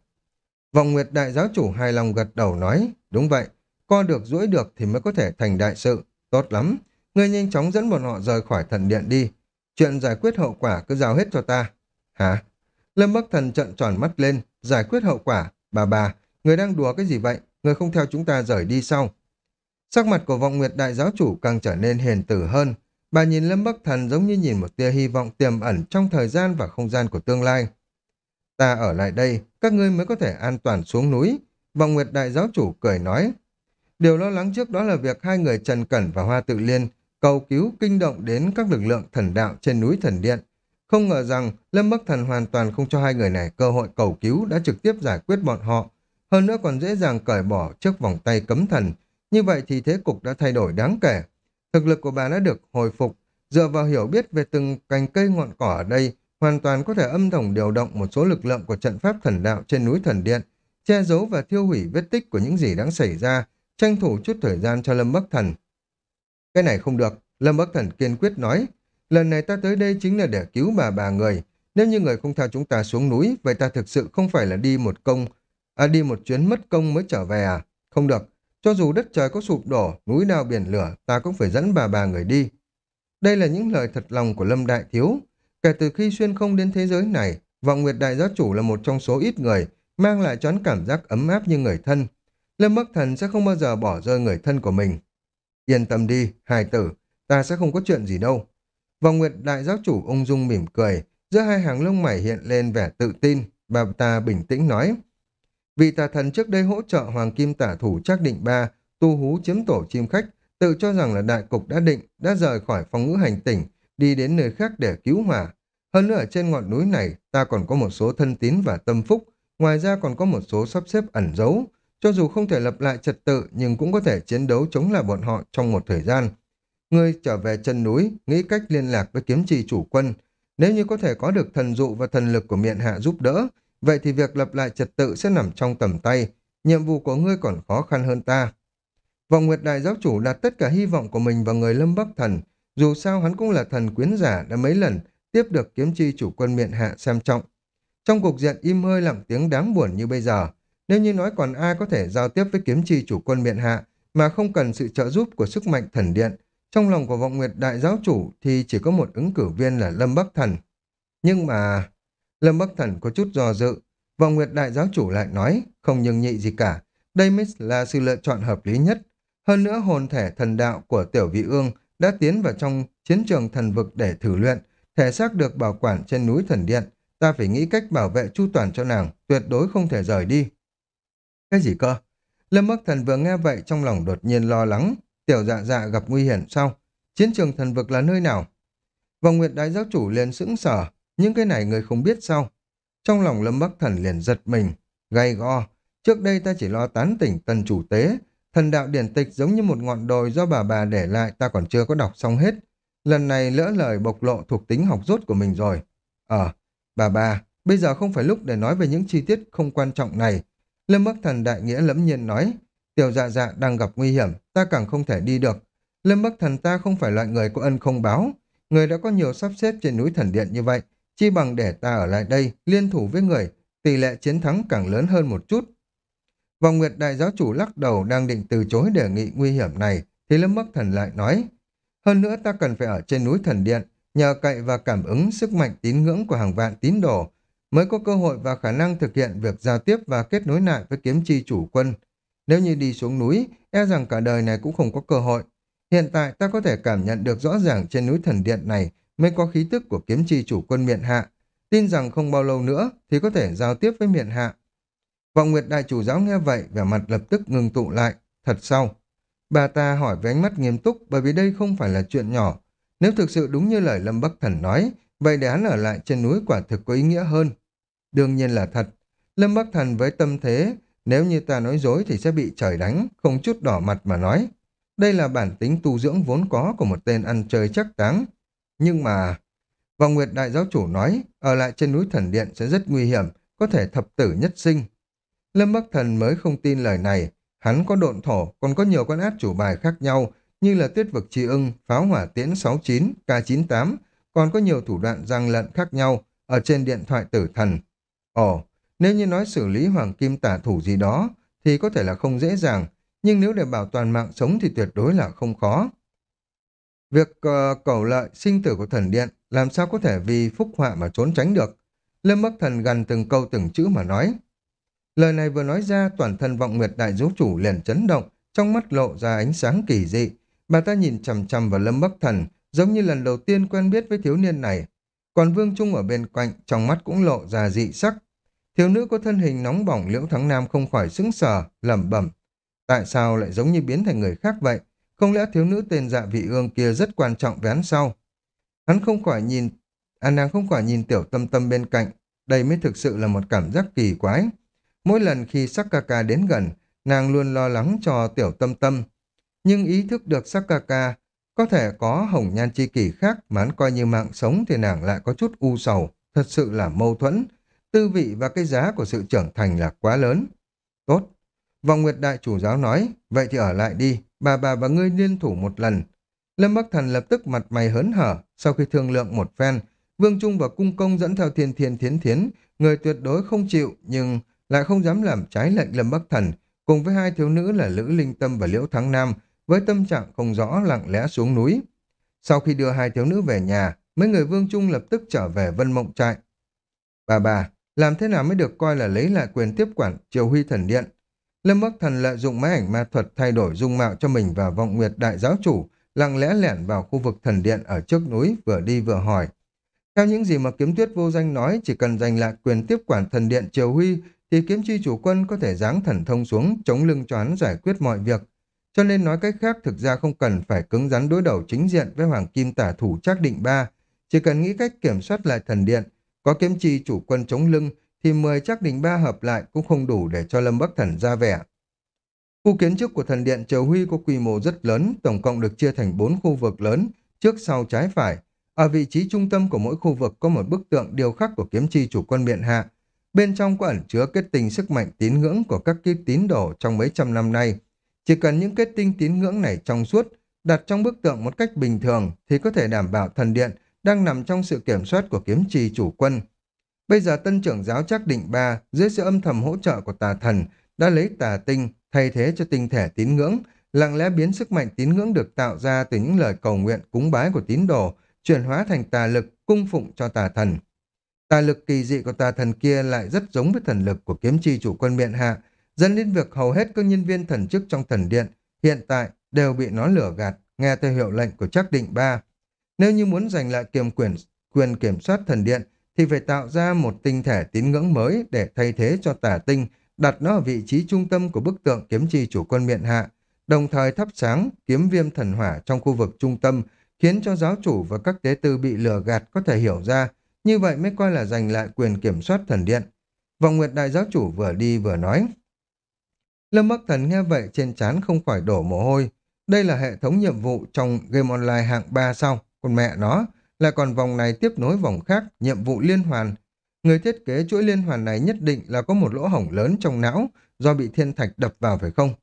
Vòng Nguyệt đại giáo chủ hài lòng gật đầu nói, đúng vậy, co được duỗi được thì mới có thể thành đại sự, tốt lắm. Ngươi nhanh chóng dẫn bọn họ rời khỏi thần điện đi. Chuyện giải quyết hậu quả cứ giao hết cho ta. Hả? Lâm Bắc Thần trận tròn mắt lên, giải quyết hậu quả. Bà bà, người đang đùa cái gì vậy? Người không theo chúng ta rời đi sau. Sắc mặt của vọng nguyệt đại giáo chủ càng trở nên hiền tử hơn. Bà nhìn Lâm Bắc Thần giống như nhìn một tia hy vọng tiềm ẩn trong thời gian và không gian của tương lai. Ta ở lại đây, các ngươi mới có thể an toàn xuống núi. Vọng Nguyệt Đại Giáo Chủ cười nói. Điều lo lắng trước đó là việc hai người Trần Cẩn và Hoa Tự Liên cầu cứu kinh động đến các lực lượng thần đạo trên núi Thần Điện. Không ngờ rằng Lâm Bắc Thần hoàn toàn không cho hai người này cơ hội cầu cứu đã trực tiếp giải quyết bọn họ. Hơn nữa còn dễ dàng cởi bỏ trước vòng tay cấm thần. Như vậy thì thế cục đã thay đổi đáng kể. Thực lực của bà đã được hồi phục. Dựa vào hiểu biết về từng cành cây ngọn cỏ ở đây, hoàn toàn có thể âm thầm điều động một số lực lượng của trận pháp thần đạo trên núi thần điện, che giấu và thiêu hủy vết tích của những gì đang xảy ra, tranh thủ chút thời gian cho Lâm Bắc Thần. Cái này không được, Lâm Bắc Thần kiên quyết nói, lần này ta tới đây chính là để cứu bà bà người, nếu như người không theo chúng ta xuống núi, vậy ta thực sự không phải là đi một công, à đi một chuyến mất công mới trở về à? Không được, cho dù đất trời có sụp đổ, núi đao biển lửa, ta cũng phải dẫn bà bà người đi. Đây là những lời thật lòng của Lâm Đại Thiếu, Kể từ khi xuyên không đến thế giới này, Vọng Nguyệt Đại Giáo Chủ là một trong số ít người mang lại cho hắn cảm giác ấm áp như người thân. Lâm Bắc Thần sẽ không bao giờ bỏ rơi người thân của mình. Yên tâm đi, hài tử, ta sẽ không có chuyện gì đâu. Vòng Nguyệt Đại Giáo Chủ ung dung mỉm cười, giữa hai hàng lông mày hiện lên vẻ tự tin, bà ta bình tĩnh nói. vì tà thần trước đây hỗ trợ Hoàng Kim tả thủ chắc định ba, tu hú chiếm tổ chim khách, tự cho rằng là đại cục đã định, đã rời khỏi phòng ngữ hành tỉnh, đi đến nơi khác để cứu hỏa. Hơn nữa ở trên ngọn núi này, ta còn có một số thân tín và tâm phúc, ngoài ra còn có một số sắp xếp ẩn giấu. Cho dù không thể lập lại trật tự, nhưng cũng có thể chiến đấu chống lại bọn họ trong một thời gian. Ngươi trở về chân núi, nghĩ cách liên lạc với kiếm trì chủ quân. Nếu như có thể có được thần dụ và thần lực của miệng hạ giúp đỡ, vậy thì việc lập lại trật tự sẽ nằm trong tầm tay. Nhiệm vụ của ngươi còn khó khăn hơn ta. Vòng Nguyệt Đại Giáo Chủ đặt tất cả hy vọng của mình vào người Lâm Bắc Thần, dù sao hắn cũng là thần quyến giả đã mấy lần tiếp được kiếm chi chủ quân miện hạ xem trọng. Trong cục diện im hơi lặng tiếng đáng buồn như bây giờ, nếu như nói còn ai có thể giao tiếp với kiếm chi chủ quân miện hạ mà không cần sự trợ giúp của sức mạnh thần điện, trong lòng của vọng nguyệt đại giáo chủ thì chỉ có một ứng cử viên là Lâm Bắc Thần. Nhưng mà... Lâm Bắc Thần có chút do dự, vọng nguyệt đại giáo chủ lại nói, không nhưng nhị gì cả, đây mới là sự lựa chọn hợp lý nhất. Hơn nữa hồn thể thần đạo của tiểu vị ương đã tiến vào trong chiến trường thần vực để thử luyện, thể xác được bảo quản trên núi thần điện, ta phải nghĩ cách bảo vệ chu toàn cho nàng, tuyệt đối không thể rời đi. Cái gì cơ? Lâm Bắc Thần vừa nghe vậy trong lòng đột nhiên lo lắng, tiểu dạ dạ gặp nguy hiểm sao? Chiến trường thần vực là nơi nào? Vòng Nguyệt Đại Giáo Chủ liền sững sở, những cái này người không biết sao? Trong lòng Lâm Bắc Thần liền giật mình, gay go. Trước đây ta chỉ lo tán tỉnh tần chủ tế, Thần đạo điển tịch giống như một ngọn đồi do bà bà để lại ta còn chưa có đọc xong hết. Lần này lỡ lời bộc lộ thuộc tính học rốt của mình rồi. Ờ, bà bà, bây giờ không phải lúc để nói về những chi tiết không quan trọng này. Lâm Bắc Thần đại nghĩa lẫm nhiên nói, tiểu dạ dạ đang gặp nguy hiểm, ta càng không thể đi được. Lâm Bắc Thần ta không phải loại người có ân không báo. Người đã có nhiều sắp xếp trên núi thần điện như vậy, chi bằng để ta ở lại đây, liên thủ với người, tỷ lệ chiến thắng càng lớn hơn một chút. Vòng Nguyệt Đại Giáo Chủ lắc đầu đang định từ chối đề nghị nguy hiểm này, thì Lâm Bắc Thần lại nói, hơn nữa ta cần phải ở trên núi thần điện, nhờ cậy và cảm ứng sức mạnh tín ngưỡng của hàng vạn tín đồ, mới có cơ hội và khả năng thực hiện việc giao tiếp và kết nối lại với kiếm chi chủ quân. Nếu như đi xuống núi, e rằng cả đời này cũng không có cơ hội. Hiện tại ta có thể cảm nhận được rõ ràng trên núi thần điện này mới có khí tức của kiếm chi chủ quân miện hạ. tin rằng không bao lâu nữa thì có thể giao tiếp với miện hạ. Vọng Nguyệt Đại Chủ Giáo nghe vậy, vẻ mặt lập tức ngừng tụ lại. Thật sau, bà ta hỏi với ánh mắt nghiêm túc bởi vì đây không phải là chuyện nhỏ. Nếu thực sự đúng như lời Lâm Bắc Thần nói, vậy để hắn ở lại trên núi quả thực có ý nghĩa hơn. Đương nhiên là thật. Lâm Bắc Thần với tâm thế, nếu như ta nói dối thì sẽ bị trời đánh, không chút đỏ mặt mà nói. Đây là bản tính tu dưỡng vốn có của một tên ăn chơi chắc táng. Nhưng mà... Vòng Nguyệt Đại Giáo Chủ nói, ở lại trên núi Thần Điện sẽ rất nguy hiểm, có thể thập tử nhất sinh. Lâm Bắc Thần mới không tin lời này, hắn có độn thổ, còn có nhiều con át chủ bài khác nhau, như là tuyết vực tri ưng, pháo hỏa tiễn 69, K98, còn có nhiều thủ đoạn răng lận khác nhau ở trên điện thoại tử thần. Ồ, nếu như nói xử lý hoàng kim tả thủ gì đó, thì có thể là không dễ dàng, nhưng nếu để bảo toàn mạng sống thì tuyệt đối là không khó. Việc uh, cầu lợi sinh tử của thần điện làm sao có thể vì phúc họa mà trốn tránh được. Lâm Bắc Thần gần từng câu từng chữ mà nói. Lời này vừa nói ra toàn thân vọng nguyệt đại giáo chủ liền chấn động, trong mắt lộ ra ánh sáng kỳ dị. Bà ta nhìn chằm chằm vào Lâm Bắc Thần, giống như lần đầu tiên quen biết với thiếu niên này. Còn Vương Trung ở bên cạnh, trong mắt cũng lộ ra dị sắc. Thiếu nữ có thân hình nóng bỏng Liễu Thắng Nam không khỏi sững sờ, lẩm bẩm. Tại sao lại giống như biến thành người khác vậy? Không lẽ thiếu nữ tên dạ vị ương kia rất quan trọng với hắn sau? Hắn không khỏi nhìn, à nàng không khỏi nhìn tiểu tâm tâm bên cạnh. Đây mới thực sự là một cảm giác kỳ quái. Mỗi lần khi Sakaka đến gần, nàng luôn lo lắng cho tiểu tâm tâm. Nhưng ý thức được Sakaka có thể có hồng nhan chi kỷ khác mà hắn coi như mạng sống thì nàng lại có chút u sầu, thật sự là mâu thuẫn. Tư vị và cái giá của sự trưởng thành là quá lớn. Tốt. vòng Nguyệt Đại Chủ Giáo nói, vậy thì ở lại đi, bà bà và ngươi liên thủ một lần. Lâm Bắc Thần lập tức mặt mày hớn hở, sau khi thương lượng một phen, Vương Trung và Cung Công dẫn theo thiên thiên thiến thiến, người tuyệt đối không chịu nhưng lại không dám làm trái lệnh Lâm Bắc Thần, cùng với hai thiếu nữ là Lữ Linh Tâm và Liễu Thắng Nam, với tâm trạng không rõ lặng lẽ xuống núi. Sau khi đưa hai thiếu nữ về nhà, mấy người Vương Trung lập tức trở về Vân Mộng Trại. Bà bà, làm thế nào mới được coi là lấy lại quyền tiếp quản Triều Huy Thần Điện? Lâm Bắc Thần lợi dụng máy ảnh ma thuật thay đổi dung mạo cho mình và vọng nguyệt đại giáo chủ, lặng lẽ lẻn vào khu vực thần điện ở trước núi vừa đi vừa hỏi. Theo những gì mà kiếm tuyết vô danh nói, chỉ cần giành lại quyền tiếp quản thần điện Triều Huy thì kiếm chi chủ quân có thể giáng thần thông xuống chống lưng cho giải quyết mọi việc. Cho nên nói cách khác thực ra không cần phải cứng rắn đối đầu chính diện với Hoàng Kim tả thủ Trác định ba chỉ cần nghĩ cách kiểm soát lại thần điện, có kiếm chi chủ quân chống lưng thì 10 chắc đỉnh ba hợp lại cũng không đủ để cho Lâm Bắc Thần ra vẻ. Khu kiến trúc của thần điện Triều Huy có quy mô rất lớn, tổng cộng được chia thành 4 khu vực lớn, trước sau trái phải. Ở vị trí trung tâm của mỗi khu vực có một bức tượng điêu khắc của kiếm chi chủ quân biện hạ, Bên trong có ẩn chứa kết tinh sức mạnh tín ngưỡng của các kiếp tín đồ trong mấy trăm năm nay. Chỉ cần những kết tinh tín ngưỡng này trong suốt, đặt trong bức tượng một cách bình thường thì có thể đảm bảo thần điện đang nằm trong sự kiểm soát của kiếm trì chủ quân. Bây giờ tân trưởng giáo chắc định ba dưới sự âm thầm hỗ trợ của tà thần đã lấy tà tinh thay thế cho tinh thể tín ngưỡng, lặng lẽ biến sức mạnh tín ngưỡng được tạo ra từ những lời cầu nguyện cúng bái của tín đồ, chuyển hóa thành tà lực cung phụng cho tà thần. Tà lực kỳ dị của tà thần kia lại rất giống với thần lực của kiếm chi chủ quân miện hạ, dẫn đến việc hầu hết các nhân viên thần chức trong thần điện hiện tại đều bị nó lửa gạt, nghe theo hiệu lệnh của chắc định ba. Nếu như muốn giành lại kiềm quyền, quyền kiểm soát thần điện, thì phải tạo ra một tinh thể tín ngưỡng mới để thay thế cho tà tinh, đặt nó ở vị trí trung tâm của bức tượng kiếm chi chủ quân miện hạ, đồng thời thắp sáng kiếm viêm thần hỏa trong khu vực trung tâm, khiến cho giáo chủ và các tế tư bị lừa gạt có thể hiểu ra như vậy mới coi là giành lại quyền kiểm soát thần điện. vòng Nguyệt Đại Giáo Chủ vừa đi vừa nói. Lâm Bắc Thần nghe vậy trên chán không khỏi đổ mồ hôi. Đây là hệ thống nhiệm vụ trong game online hạng 3 sau. Còn mẹ nó, là còn vòng này tiếp nối vòng khác, nhiệm vụ liên hoàn. Người thiết kế chuỗi liên hoàn này nhất định là có một lỗ hổng lớn trong não do bị thiên thạch đập vào phải không?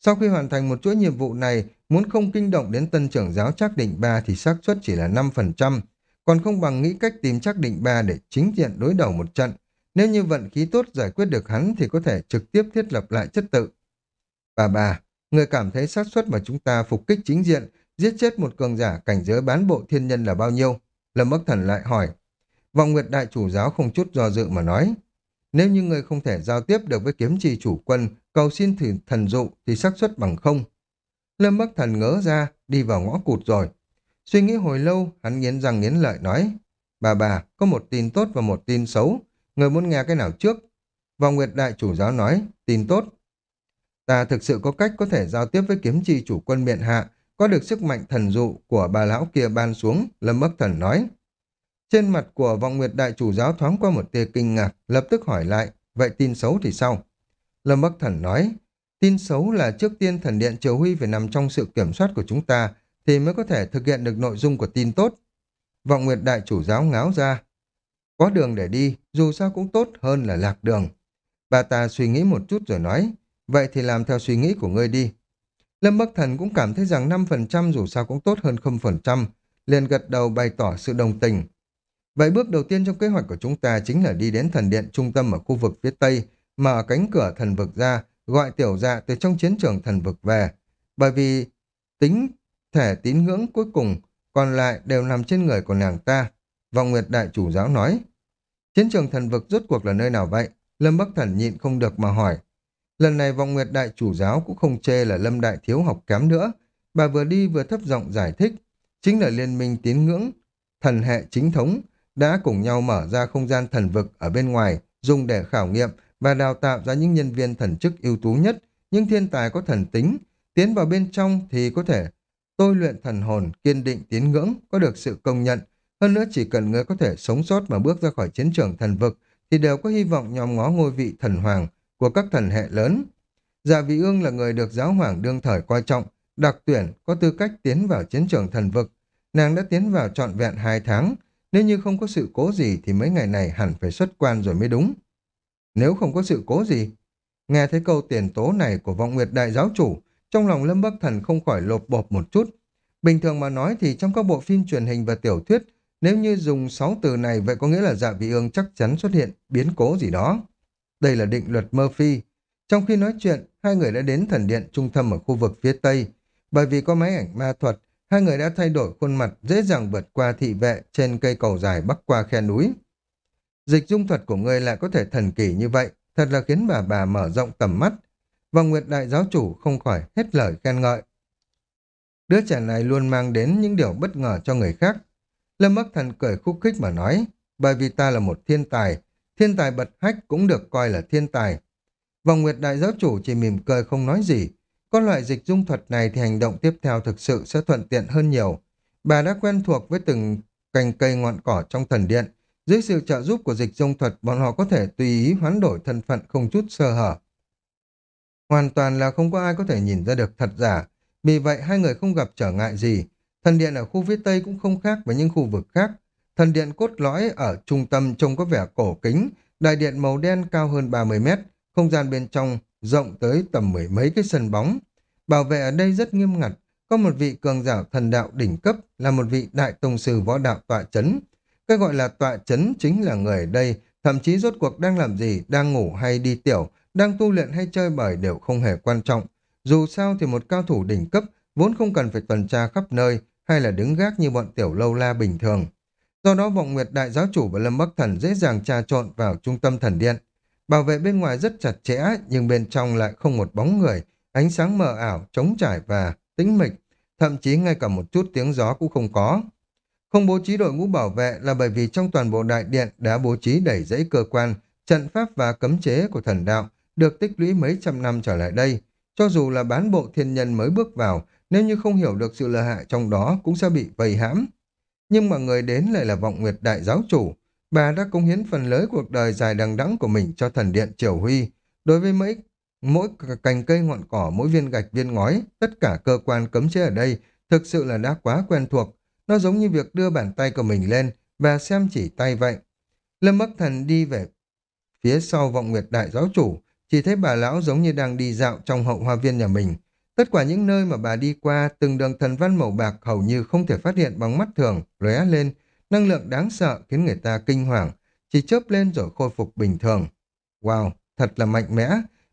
Sau khi hoàn thành một chuỗi nhiệm vụ này, muốn không kinh động đến tân trưởng giáo chắc định 3 thì xác suất chỉ là 5%, còn không bằng nghĩ cách tìm chắc định ba để chính diện đối đầu một trận. Nếu như vận khí tốt giải quyết được hắn thì có thể trực tiếp thiết lập lại chất tự. Bà bà, người cảm thấy xác suất mà chúng ta phục kích chính diện, giết chết một cường giả cảnh giới bán bộ thiên nhân là bao nhiêu? Lâm Bắc Thần lại hỏi. Vòng Nguyệt Đại Chủ Giáo không chút do dự mà nói. Nếu như người không thể giao tiếp được với kiếm trì chủ quân, cầu xin thử thần dụ thì xác suất bằng không. Lâm Bắc Thần ngỡ ra, đi vào ngõ cụt rồi. Suy nghĩ hồi lâu, hắn nghiến răng nghiến lợi nói, Bà bà, có một tin tốt và một tin xấu. Người muốn nghe cái nào trước? Vòng Nguyệt Đại chủ giáo nói, tin tốt. Ta thực sự có cách có thể giao tiếp với kiếm trì chủ quân miện hạ, có được sức mạnh thần dụ của bà lão kia ban xuống, Lâm Bắc Thần nói. Trên mặt của vọng nguyệt đại chủ giáo thoáng qua một tia kinh ngạc, lập tức hỏi lại, vậy tin xấu thì sao? Lâm Bắc Thần nói, tin xấu là trước tiên thần điện Triều Huy phải nằm trong sự kiểm soát của chúng ta, thì mới có thể thực hiện được nội dung của tin tốt. Vọng Nguyệt Đại chủ giáo ngáo ra. Có đường để đi, dù sao cũng tốt hơn là lạc đường. Bà ta suy nghĩ một chút rồi nói, vậy thì làm theo suy nghĩ của ngươi đi. Lâm Bắc Thần cũng cảm thấy rằng 5% dù sao cũng tốt hơn 0%, liền gật đầu bày tỏ sự đồng tình. Vậy bước đầu tiên trong kế hoạch của chúng ta chính là đi đến thần điện trung tâm ở khu vực phía Tây, mở cánh cửa thần vực ra, gọi tiểu dạ từ trong chiến trường thần vực về. Bởi vì tính thể tín ngưỡng cuối cùng còn lại đều nằm trên người của nàng ta. Vọng Nguyệt Đại Chủ Giáo nói, chiến trường thần vực rốt cuộc là nơi nào vậy? Lâm Bắc Thần nhịn không được mà hỏi. Lần này Vọng Nguyệt Đại Chủ Giáo cũng không chê là Lâm Đại Thiếu học kém nữa. Bà vừa đi vừa thấp giọng giải thích, chính là liên minh tín ngưỡng, thần hệ chính thống, đã cùng nhau mở ra không gian thần vực ở bên ngoài, dùng để khảo nghiệm và đào tạo ra những nhân viên thần chức ưu tú nhất, những thiên tài có thần tính. Tiến vào bên trong thì có thể tôi luyện thần hồn, kiên định tín ngưỡng, có được sự công nhận. Hơn nữa chỉ cần người có thể sống sót mà bước ra khỏi chiến trường thần vực, thì đều có hy vọng nhòm ngó ngôi vị thần hoàng của các thần hệ lớn. Dạ vị ương là người được giáo hoàng đương thời coi trọng, đặc tuyển, có tư cách tiến vào chiến trường thần vực. Nàng đã tiến vào trọn vẹn hai tháng, nếu như không có sự cố gì thì mấy ngày này hẳn phải xuất quan rồi mới đúng. Nếu không có sự cố gì, nghe thấy câu tiền tố này của vọng nguyệt đại giáo chủ, trong lòng Lâm Bắc Thần không khỏi lột bột một chút. Bình thường mà nói thì trong các bộ phim truyền hình và tiểu thuyết, nếu như dùng sáu từ này vậy có nghĩa là dạ vị ương chắc chắn xuất hiện biến cố gì đó. Đây là định luật Murphy. Trong khi nói chuyện, hai người đã đến thần điện trung tâm ở khu vực phía Tây. Bởi vì có máy ảnh ma thuật, hai người đã thay đổi khuôn mặt dễ dàng vượt qua thị vệ trên cây cầu dài bắc qua khe núi. Dịch dung thuật của ngươi lại có thể thần kỳ như vậy, thật là khiến bà bà mở rộng tầm mắt. Và Nguyệt Đại Giáo Chủ không khỏi hết lời khen ngợi. Đứa trẻ này luôn mang đến những điều bất ngờ cho người khác. Lâm Bắc Thần cười khúc khích mà nói, bởi vì ta là một thiên tài, thiên tài bật hách cũng được coi là thiên tài. Vòng Nguyệt Đại Giáo Chủ chỉ mỉm cười không nói gì. Có loại dịch dung thuật này thì hành động tiếp theo thực sự sẽ thuận tiện hơn nhiều. Bà đã quen thuộc với từng cành cây ngọn cỏ trong thần điện. Dưới sự trợ giúp của dịch dung thuật, bọn họ có thể tùy ý hoán đổi thân phận không chút sơ hở. Hoàn toàn là không có ai có thể nhìn ra được thật giả. Vì vậy hai người không gặp trở ngại gì. Thần điện ở khu phía Tây cũng không khác với những khu vực khác. Thần điện cốt lõi ở trung tâm trông có vẻ cổ kính, đại điện màu đen cao hơn 30 mét, không gian bên trong rộng tới tầm mười mấy cái sân bóng. Bảo vệ ở đây rất nghiêm ngặt, có một vị cường giả thần đạo đỉnh cấp là một vị đại tông sư võ đạo tọa chấn. Cái gọi là tọa chấn chính là người ở đây, thậm chí rốt cuộc đang làm gì, đang ngủ hay đi tiểu, đang tu luyện hay chơi bời đều không hề quan trọng. Dù sao thì một cao thủ đỉnh cấp vốn không cần phải tuần tra khắp nơi hay là đứng gác như bọn tiểu lâu la bình thường. Do đó vọng nguyệt đại giáo chủ và lâm bắc thần dễ dàng trà trộn vào trung tâm thần điện. Bảo vệ bên ngoài rất chặt chẽ nhưng bên trong lại không một bóng người, ánh sáng mờ ảo, trống trải và tĩnh mịch, thậm chí ngay cả một chút tiếng gió cũng không có. Không bố trí đội ngũ bảo vệ là bởi vì trong toàn bộ đại điện đã bố trí đẩy dãy cơ quan, trận pháp và cấm chế của thần đạo được tích lũy mấy trăm năm trở lại đây. Cho dù là bán bộ thiên nhân mới bước vào, nếu như không hiểu được sự lợi hại trong đó cũng sẽ bị vây hãm. Nhưng mà người đến lại là vọng nguyệt đại giáo chủ. Bà đã cống hiến phần lớn cuộc đời dài đằng đẵng của mình cho thần điện triều huy. Đối với mấy mỗi cành cây ngọn cỏ, mỗi viên gạch viên ngói, tất cả cơ quan cấm chế ở đây thực sự là đã quá quen thuộc. Nó giống như việc đưa bàn tay của mình lên và xem chỉ tay vậy. Lâm Bắc Thần đi về phía sau vọng nguyệt đại giáo chủ, chỉ thấy bà lão giống như đang đi dạo trong hậu hoa viên nhà mình. Tất cả những nơi mà bà đi qua, từng đường thần văn màu bạc hầu như không thể phát hiện bằng mắt thường, lóe lên, năng lượng đáng sợ khiến người ta kinh hoàng, chỉ chớp lên rồi khôi phục bình thường. Wow, thật là mạnh mẽ,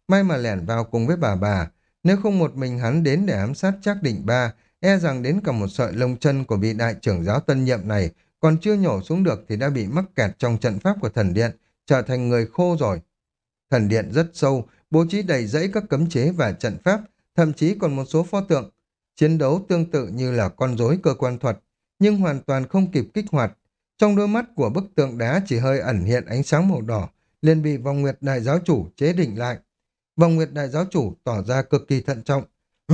may mà lẻn vào cùng với bà bà. Nếu không một mình hắn đến để ám sát chắc định ba, e rằng đến cả một sợi lông chân của vị đại trưởng giáo tân nhiệm này còn chưa nhổ xuống được thì đã bị mắc kẹt trong trận pháp của thần điện, trở thành người khô rồi. Thần điện rất sâu, bố trí đầy rẫy các cấm chế và trận pháp, thậm chí còn một số pho tượng. Chiến đấu tương tự như là con rối cơ quan thuật, nhưng hoàn toàn không kịp kích hoạt. Trong đôi mắt của bức tượng đá chỉ hơi ẩn hiện ánh sáng màu đỏ, liền bị vòng nguyệt đại giáo chủ chế định lại. Vòng nguyệt đại giáo chủ tỏ ra cực kỳ thận trọng.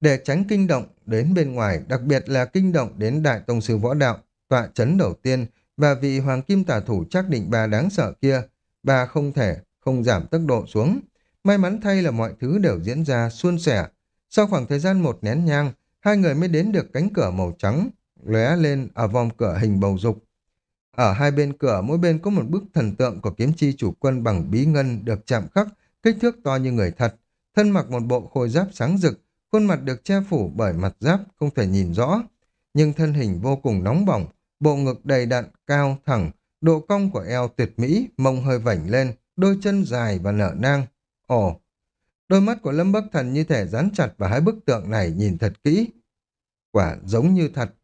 Để tránh kinh động đến bên ngoài, đặc biệt là kinh động đến đại tông sư võ đạo, tọa chấn đầu tiên và vị hoàng kim tả thủ chắc định bà đáng sợ kia, bà không thể không giảm tốc độ xuống. May mắn thay là mọi thứ đều diễn ra suôn sẻ. Sau khoảng thời gian một nén nhang, hai người mới đến được cánh cửa màu trắng, lóe lên ở vòng cửa hình bầu dục. Ở hai bên cửa, mỗi bên có một bức thần tượng của kiếm chi chủ quân bằng bí ngân được chạm khắc, kích thước to như người thật. Thân mặc một bộ khôi giáp sáng rực, khuôn mặt được che phủ bởi mặt giáp không thể nhìn rõ. Nhưng thân hình vô cùng nóng bỏng, bộ ngực đầy đặn, cao, thẳng, độ cong của eo tuyệt mỹ, mông hơi vảnh lên, đôi chân dài và nở nang. Ồ, đôi mắt của Lâm Bắc Thần như thể dán chặt vào hai bức tượng này nhìn thật kỹ. Quả giống như thật.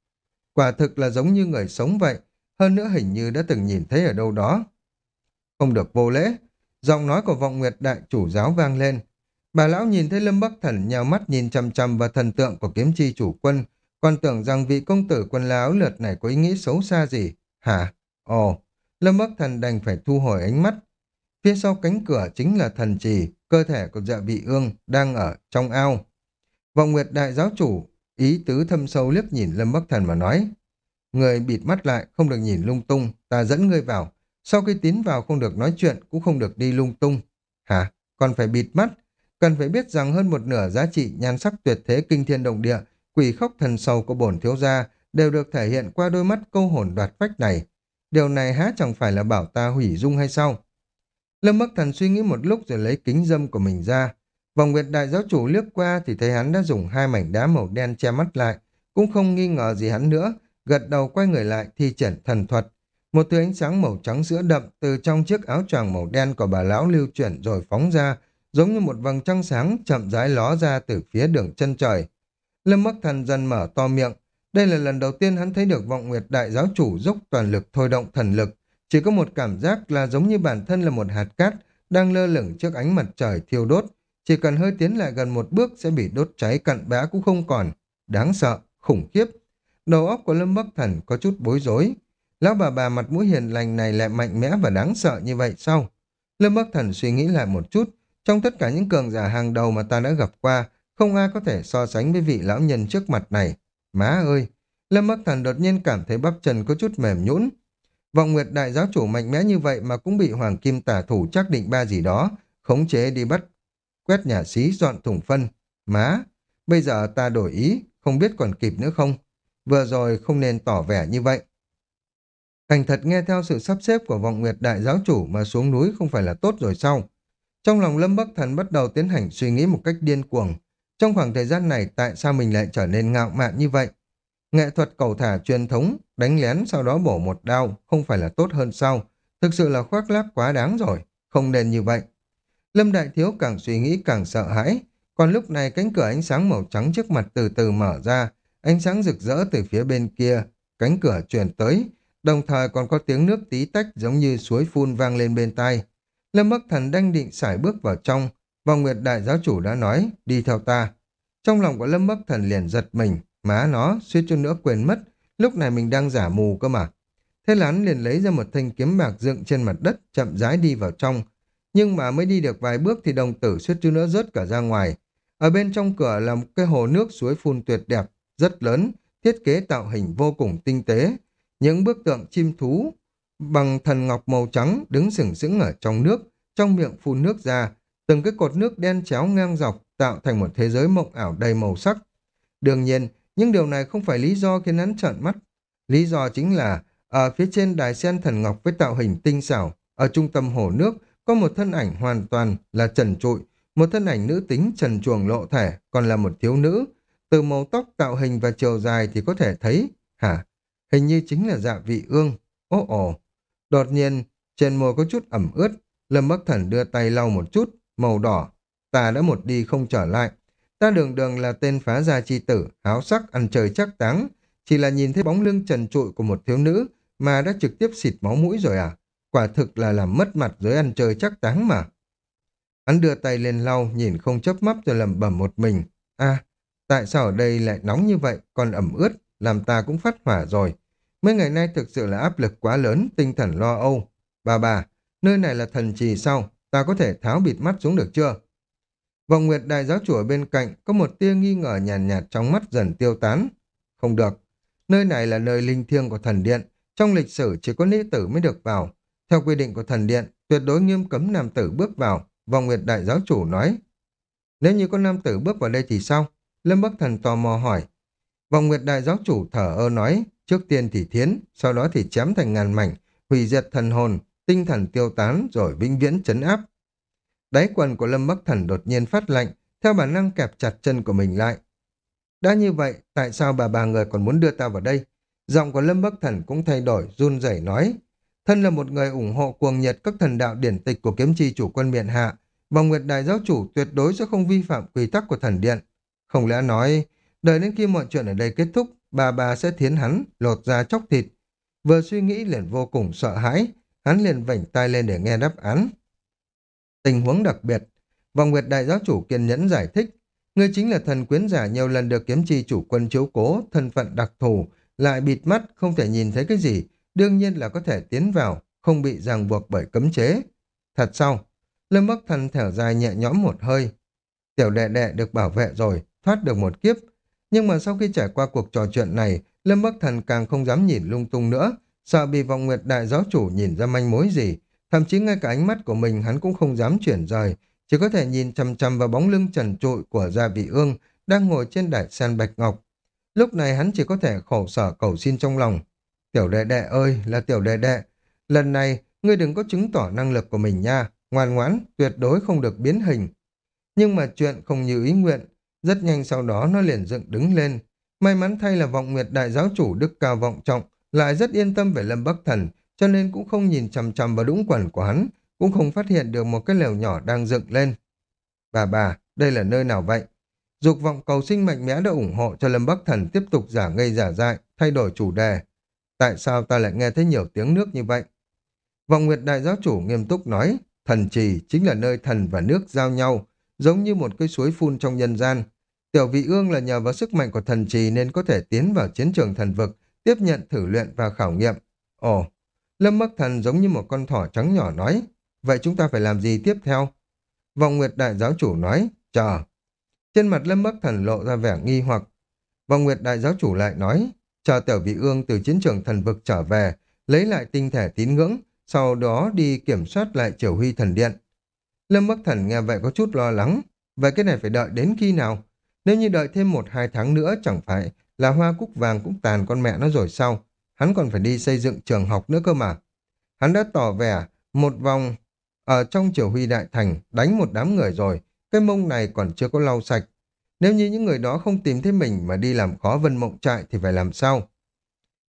Quả thực là giống như người sống vậy. Hơn nữa hình như đã từng nhìn thấy ở đâu đó. Không được vô lễ. Giọng nói của vọng nguyệt đại chủ giáo vang lên. Bà lão nhìn thấy Lâm Bắc Thần nhào mắt nhìn chăm chăm vào thần tượng của kiếm chi chủ quân, còn tưởng rằng vị công tử quân lão lượt này có ý nghĩ xấu xa gì. Hả? Ồ, Lâm Bắc Thần đành phải thu hồi ánh mắt. Phía sau cánh cửa chính là thần trì, cơ thể của dạ vị ương đang ở trong ao. Vọng Nguyệt đại giáo chủ, ý tứ thâm sâu liếc nhìn Lâm Bắc Thần mà nói. Người bịt mắt lại, không được nhìn lung tung, ta dẫn ngươi vào. Sau khi tiến vào không được nói chuyện, cũng không được đi lung tung. Hả? Còn phải bịt mắt? Cần phải biết rằng hơn một nửa giá trị nhan sắc tuyệt thế kinh thiên động địa, quỷ khóc thần sầu của bổn thiếu gia đều được thể hiện qua đôi mắt câu hồn đoạt phách này. Điều này há chẳng phải là bảo ta hủy dung hay sao? Lâm Bắc Thần suy nghĩ một lúc rồi lấy kính dâm của mình ra. Vòng Nguyệt Đại Giáo Chủ liếc qua thì thấy hắn đã dùng hai mảnh đá màu đen che mắt lại. Cũng không nghi ngờ gì hắn nữa, gật đầu quay người lại thi triển thần thuật. Một thứ ánh sáng màu trắng sữa đậm từ trong chiếc áo choàng màu đen của bà lão lưu chuyển rồi phóng ra, giống như một vầng trăng sáng chậm rãi ló ra từ phía đường chân trời. Lâm Bắc Thần dần mở to miệng. Đây là lần đầu tiên hắn thấy được vọng nguyệt đại giáo chủ dốc toàn lực thôi động thần lực. Chỉ có một cảm giác là giống như bản thân là một hạt cát đang lơ lửng trước ánh mặt trời thiêu đốt. Chỉ cần hơi tiến lại gần một bước sẽ bị đốt cháy cặn bã cũng không còn. Đáng sợ, khủng khiếp. Đầu óc của Lâm Bắc Thần có chút bối rối. Lão bà bà mặt mũi hiền lành này lại mạnh mẽ và đáng sợ như vậy sao? Lâm Bắc Thần suy nghĩ lại một chút. Trong tất cả những cường giả hàng đầu mà ta đã gặp qua, không ai có thể so sánh với vị lão nhân trước mặt này. Má ơi! Lâm Bắc Thần đột nhiên cảm thấy bắp chân có chút mềm nhũn. Vọng Nguyệt đại giáo chủ mạnh mẽ như vậy mà cũng bị Hoàng Kim tả thủ chắc định ba gì đó, khống chế đi bắt, quét nhà xí dọn thùng phân. Má! Bây giờ ta đổi ý, không biết còn kịp nữa không? Vừa rồi không nên tỏ vẻ như vậy. Thành thật nghe theo sự sắp xếp của vọng nguyệt đại giáo chủ mà xuống núi không phải là tốt rồi sao? Trong lòng Lâm Bắc Thần bắt đầu tiến hành suy nghĩ một cách điên cuồng. Trong khoảng thời gian này tại sao mình lại trở nên ngạo mạn như vậy? Nghệ thuật cầu thả truyền thống, đánh lén sau đó bổ một đao, không phải là tốt hơn sao? Thực sự là khoác lác quá đáng rồi, không nên như vậy. Lâm Đại Thiếu càng suy nghĩ càng sợ hãi, còn lúc này cánh cửa ánh sáng màu trắng trước mặt từ từ mở ra, ánh sáng rực rỡ từ phía bên kia, cánh cửa truyền tới, đồng thời còn có tiếng nước tí tách giống như suối phun vang lên bên tai. Lâm Bắc Thần đang định xài bước vào trong, Vòng Nguyệt Đại Giáo Chủ đã nói, đi theo ta. Trong lòng của Lâm Bắc Thần liền giật mình, má nó, suýt chút nữa quên mất, lúc này mình đang giả mù cơ mà. Thế là hắn liền lấy ra một thanh kiếm bạc dựng trên mặt đất, chậm rãi đi vào trong. Nhưng mà mới đi được vài bước thì đồng tử suýt chút nữa rớt cả ra ngoài. Ở bên trong cửa là một cái hồ nước suối phun tuyệt đẹp, rất lớn, thiết kế tạo hình vô cùng tinh tế. Những bức tượng chim thú bằng thần ngọc màu trắng đứng sừng sững ở trong nước, trong miệng phun nước ra, từng cái cột nước đen chéo ngang dọc tạo thành một thế giới mộng ảo đầy màu sắc. Đương nhiên, nhưng điều này không phải lý do khiến hắn trợn mắt. Lý do chính là ở phía trên đài sen thần ngọc với tạo hình tinh xảo, ở trung tâm hồ nước có một thân ảnh hoàn toàn là trần trụi, một thân ảnh nữ tính trần chuồng lộ thể, còn là một thiếu nữ. Từ màu tóc tạo hình và chiều dài thì có thể thấy, hả? Hình như chính là dạ vị ương. ô ồ, Đột nhiên, trên môi có chút ẩm ướt, Lâm Bắc Thần đưa tay lau một chút, màu đỏ. Ta đã một đi không trở lại. Ta đường đường là tên phá gia chi tử, háo sắc, ăn trời chắc táng. Chỉ là nhìn thấy bóng lưng trần trụi của một thiếu nữ mà đã trực tiếp xịt máu mũi rồi à? Quả thực là làm mất mặt giới ăn chơi chắc táng mà. Hắn đưa tay lên lau, nhìn không chớp mắt rồi lẩm bẩm một mình. a tại sao ở đây lại nóng như vậy, còn ẩm ướt, làm ta cũng phát hỏa rồi. Mấy ngày nay thực sự là áp lực quá lớn, tinh thần lo âu. Bà bà, nơi này là thần trì sao? Ta có thể tháo bịt mắt xuống được chưa? Vọng Nguyệt đại giáo chủ ở bên cạnh có một tia nghi ngờ nhàn nhạt, nhạt trong mắt dần tiêu tán. Không được, nơi này là nơi linh thiêng của thần điện, trong lịch sử chỉ có nữ tử mới được vào. Theo quy định của thần điện, tuyệt đối nghiêm cấm nam tử bước vào, Vọng Nguyệt đại giáo chủ nói. Nếu như có nam tử bước vào đây thì sao? Lâm Bắc Thần tò mò hỏi. Vọng Nguyệt đại giáo chủ thở ơ nói, trước tiên thì thiến, sau đó thì chém thành ngàn mảnh, hủy diệt thần hồn, tinh thần tiêu tán rồi vĩnh viễn chấn áp. Đáy quần của Lâm Bắc Thần đột nhiên phát lạnh, theo bản năng kẹp chặt chân của mình lại. Đã như vậy, tại sao bà bà người còn muốn đưa ta vào đây? Giọng của Lâm Bắc Thần cũng thay đổi, run rẩy nói. Thân là một người ủng hộ cuồng nhiệt các thần đạo điển tịch của kiếm chi chủ quân miện hạ, và Nguyệt Đại Giáo Chủ tuyệt đối sẽ không vi phạm quy tắc của thần điện. Không lẽ nói, đợi đến khi mọi chuyện ở đây kết thúc, bà bà sẽ thiến hắn, lột ra chóc thịt. Vừa suy nghĩ liền vô cùng sợ hãi, hắn liền vảnh tay lên để nghe đáp án. Tình huống đặc biệt, vòng Nguyệt Đại Giáo Chủ kiên nhẫn giải thích, người chính là thần quyến giả nhiều lần được kiếm chi chủ quân chiếu cố, thân phận đặc thù, lại bịt mắt, không thể nhìn thấy cái gì, đương nhiên là có thể tiến vào, không bị ràng buộc bởi cấm chế. Thật sao? Lâm Bắc Thần thở dài nhẹ nhõm một hơi. Tiểu đệ đệ được bảo vệ rồi, thoát được một kiếp. Nhưng mà sau khi trải qua cuộc trò chuyện này, Lâm Bắc Thần càng không dám nhìn lung tung nữa, sợ bị vọng nguyệt đại giáo chủ nhìn ra manh mối gì. Thậm chí ngay cả ánh mắt của mình hắn cũng không dám chuyển rời, chỉ có thể nhìn chằm chằm vào bóng lưng trần trụi của Gia Vị Ương đang ngồi trên đại sàn bạch ngọc. Lúc này hắn chỉ có thể khổ sở cầu xin trong lòng. Tiểu đệ đệ ơi, là tiểu đệ đệ, lần này ngươi đừng có chứng tỏ năng lực của mình nha, ngoan ngoãn, tuyệt đối không được biến hình. Nhưng mà chuyện không như ý nguyện, rất nhanh sau đó nó liền dựng đứng lên. May mắn thay là vọng nguyệt đại giáo chủ đức cao vọng trọng, lại rất yên tâm về Lâm Bắc Thần, cho nên cũng không nhìn chằm chằm vào đũng quần của hắn, cũng không phát hiện được một cái lều nhỏ đang dựng lên. Bà bà, đây là nơi nào vậy? Dục vọng cầu sinh mạnh mẽ đã ủng hộ cho Lâm Bắc Thần tiếp tục giả ngây giả dại, thay đổi chủ đề. Tại sao ta lại nghe thấy nhiều tiếng nước như vậy? Vọng Nguyệt Đại Giáo Chủ nghiêm túc nói, thần trì chính là nơi thần và nước giao nhau, giống như một cái suối phun trong nhân gian. Tiểu vị ương là nhờ vào sức mạnh của thần trì nên có thể tiến vào chiến trường thần vực, tiếp nhận thử luyện và khảo nghiệm. Ồ, Lâm Bắc Thần giống như một con thỏ trắng nhỏ nói, vậy chúng ta phải làm gì tiếp theo? Vọng Nguyệt Đại Giáo Chủ nói, chờ. Trên mặt Lâm Bắc Thần lộ ra vẻ nghi hoặc. Vọng Nguyệt Đại Giáo Chủ lại nói, chờ tiểu vị ương từ chiến trường thần vực trở về, lấy lại tinh thể tín ngưỡng, sau đó đi kiểm soát lại triều huy thần điện. Lâm Bắc Thần nghe vậy có chút lo lắng, vậy cái này phải đợi đến khi nào? Nếu như đợi thêm một hai tháng nữa chẳng phải là hoa cúc vàng cũng tàn con mẹ nó rồi sao? Hắn còn phải đi xây dựng trường học nữa cơ mà. Hắn đã tỏ vẻ một vòng ở trong triều huy đại thành đánh một đám người rồi, cái mông này còn chưa có lau sạch. Nếu như những người đó không tìm thấy mình mà đi làm khó vân mộng trại thì phải làm sao?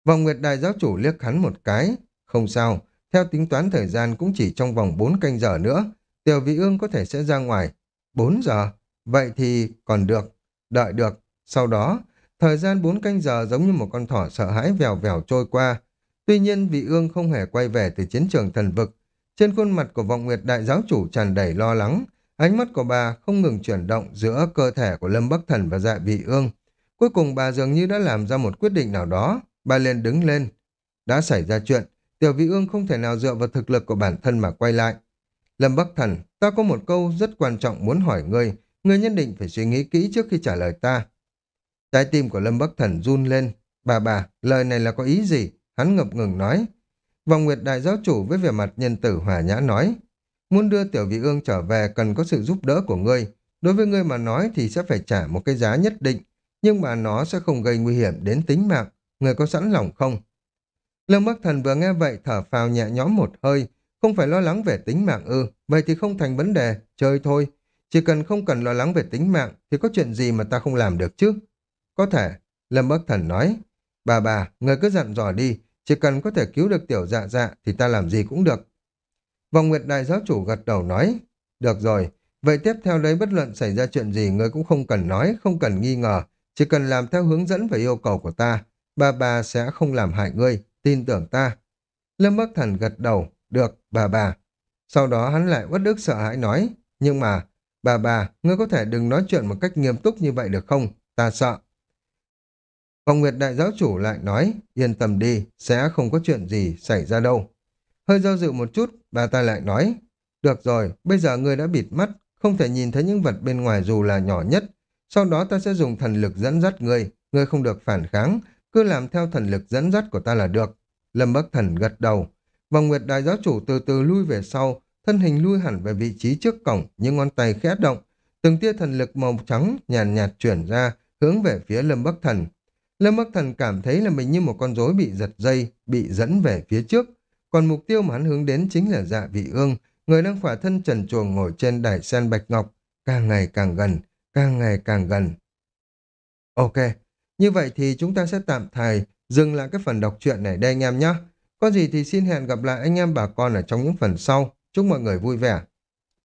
Vòng Nguyệt Đại giáo chủ liếc hắn một cái. Không sao, theo tính toán thời gian cũng chỉ trong vòng 4 canh giờ nữa. Tiểu vị ương có thể sẽ ra ngoài. 4 giờ? Vậy thì còn được. Đợi được. Sau đó, thời gian bốn canh giờ giống như một con thỏ sợ hãi vèo vèo trôi qua. Tuy nhiên vị ương không hề quay về từ chiến trường thần vực. Trên khuôn mặt của vọng nguyệt đại giáo chủ tràn đầy lo lắng. Ánh mắt của bà không ngừng chuyển động giữa cơ thể của Lâm Bắc Thần và dạ vị ương. Cuối cùng bà dường như đã làm ra một quyết định nào đó. Bà liền đứng lên. Đã xảy ra chuyện, tiểu vị ương không thể nào dựa vào thực lực của bản thân mà quay lại. Lâm Bắc Thần, ta có một câu rất quan trọng muốn hỏi ngươi. Ngươi nhất định phải suy nghĩ kỹ trước khi trả lời ta. Trái tim của Lâm Bắc Thần run lên. Bà bà, lời này là có ý gì? Hắn ngập ngừng nói. Vòng Nguyệt Đại Giáo Chủ với vẻ mặt nhân tử hòa nhã nói. Muốn đưa Tiểu Vị Ương trở về cần có sự giúp đỡ của ngươi. Đối với ngươi mà nói thì sẽ phải trả một cái giá nhất định, nhưng mà nó sẽ không gây nguy hiểm đến tính mạng. Ngươi có sẵn lòng không? Lâm Bắc Thần vừa nghe vậy thở phào nhẹ nhõm một hơi, không phải lo lắng về tính mạng ư, vậy thì không thành vấn đề, chơi thôi. Chỉ cần không cần lo lắng về tính mạng thì có chuyện gì mà ta không làm được chứ? Có thể, Lâm Bắc Thần nói, bà bà, người cứ dặn dò đi, chỉ cần có thể cứu được tiểu dạ dạ thì ta làm gì cũng được. Vòng Nguyệt Đại Giáo Chủ gật đầu nói, được rồi, vậy tiếp theo đấy bất luận xảy ra chuyện gì người cũng không cần nói, không cần nghi ngờ, chỉ cần làm theo hướng dẫn và yêu cầu của ta, bà bà sẽ không làm hại ngươi, tin tưởng ta. Lâm Bắc Thần gật đầu, được, bà bà. Sau đó hắn lại uất đức sợ hãi nói, nhưng mà, bà bà, ngươi có thể đừng nói chuyện một cách nghiêm túc như vậy được không? Ta sợ. Vọng Nguyệt Đại Giáo Chủ lại nói, yên tâm đi, sẽ không có chuyện gì xảy ra đâu. Hơi do dự một chút, bà ta lại nói, được rồi, bây giờ ngươi đã bịt mắt, không thể nhìn thấy những vật bên ngoài dù là nhỏ nhất. Sau đó ta sẽ dùng thần lực dẫn dắt ngươi, ngươi không được phản kháng, cứ làm theo thần lực dẫn dắt của ta là được. Lâm Bắc Thần gật đầu. Vòng Nguyệt Đại Giáo Chủ từ từ lui về sau, thân hình lui hẳn về vị trí trước cổng, những ngón tay khẽ động. Từng tia thần lực màu trắng nhàn nhạt, nhạt chuyển ra, hướng về phía Lâm Bắc Thần. Lâm Bắc Thần cảm thấy là mình như một con rối bị giật dây, bị dẫn về phía trước. Còn mục tiêu mà hắn hướng đến chính là dạ vị ương, người đang khỏa thân trần chuồng ngồi trên đài sen bạch ngọc, càng ngày càng gần, càng ngày càng gần. Ok, như vậy thì chúng ta sẽ tạm thời dừng lại cái phần đọc truyện này đây anh em nhé. Có gì thì xin hẹn gặp lại anh em bà con ở trong những phần sau. Chúc mọi người vui vẻ.